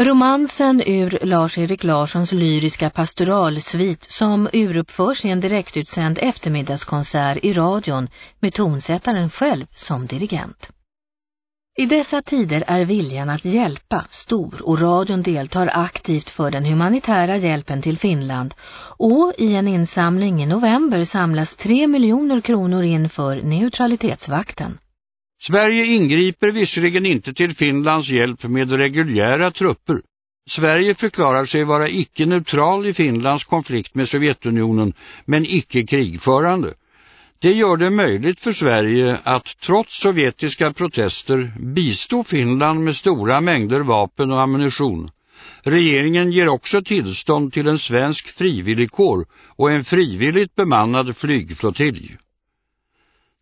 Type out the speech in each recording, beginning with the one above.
Romansen ur Lars-Erik Larssons lyriska pastoralsvit som uruppförs i en direktutsänd eftermiddagskonsert i radion med tonsättaren själv som dirigent. I dessa tider är viljan att hjälpa stor och radion deltar aktivt för den humanitära hjälpen till Finland och i en insamling i november samlas 3 miljoner kronor in för neutralitetsvakten. Sverige ingriper visserligen inte till Finlands hjälp med reguljära trupper. Sverige förklarar sig vara icke-neutral i Finlands konflikt med Sovjetunionen men icke-krigförande. Det gör det möjligt för Sverige att trots sovjetiska protester bistå Finland med stora mängder vapen och ammunition. Regeringen ger också tillstånd till en svensk frivilligkår och en frivilligt bemannad flygflottilj.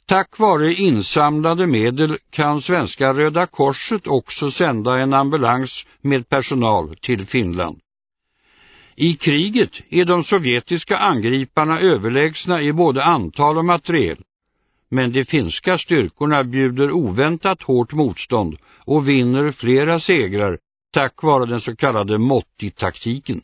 Tack vare insamlade medel kan svenska Röda Korset också sända en ambulans med personal till Finland. I kriget är de sovjetiska angriparna överlägsna i både antal och materiel. Men de finska styrkorna bjuder oväntat hårt motstånd och vinner flera segrar tack vare den så kallade Motti-taktiken.